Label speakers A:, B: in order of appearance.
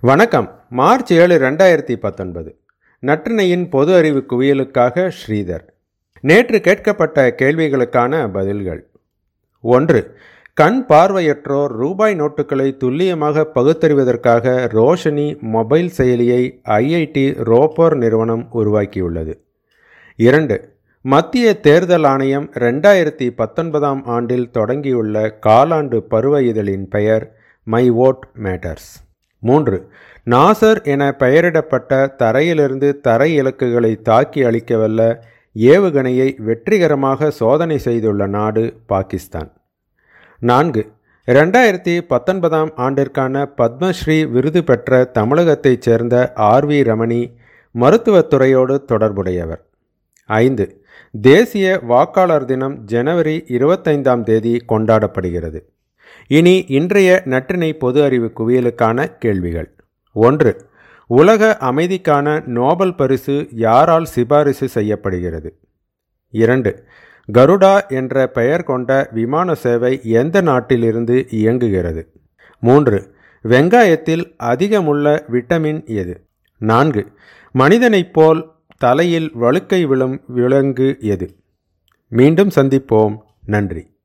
A: வணக்கம். மார்ச் ஏழு ரெண்டாயிரத்தி பத்தொன்பது. நற்றினையின் பொது அறிவு குவியலுக்காக ஸ்ரீதர். நேற்று கேட்கப்பட்ட கேள்விகளுக்கான பதில்கள். ஒன்று கண் பார்வையற்றோர் ரூபாய் நோட்டுகளை துல்லியமாக பகுத்தறிவதற்காக ரோஷனி மொபைல் செயலியை ஐஐடி ரோப்போர் நிறுவனம் உருவாக்கியுள்ளது. இரண்டு மத்திய தேர்தல் ஆணையம் ரெண்டாயிரத்தி பத்தொன்பதாம் ஆண்டில் தொடங்கியுள்ள காலாண்டு பருவ இதழின் பெயர் மை ஓட் மேட்டர்ஸ். மூன்று நாசர் என பெயரிடப்பட்ட தரையிலிருந்து தரை இலக்குகளை தாக்கி அளிக்கவல்ல ஏவுகணையை வெற்றிகரமாக சோதனை செய்துள்ள நாடு பாகிஸ்தான். நான்கு ரெண்டாயிரத்தி பத்தொன்பதாம் ஆண்டிற்கான பத்மஸ்ரீ விருது பெற்ற தமிழகத்தைச் சேர்ந்த ஆர் வி ரமணி மருத்துவத்துறையோடு தொடர்புடையவர். ஐந்து தேசிய வாக்காளர் தினம் ஜனவரி இருபத்தைந்தாம் தேதி கொண்டாடப்படுகிறது. இனி இன்றைய நற்றினை பொது அறிவு குவியலுக்கான கேள்விகள். ஒன்று உலக அமைதிக்கான நோபல் பரிசு யாரால் சிபாரிசு செய்யப்படுகிறது? இரண்டு கருடா என்ற பெயர் கொண்ட விமான சேவை எந்த நாட்டிலிருந்து இயங்குகிறது? மூன்று வெங்காயத்தில் அதிகமுள்ள விட்டமின் எது? நான்கு மனிதனைப் போல் தலையில் வழுக்கை விழும் விலங்கு எது? மீண்டும் சந்திப்போம். நன்றி.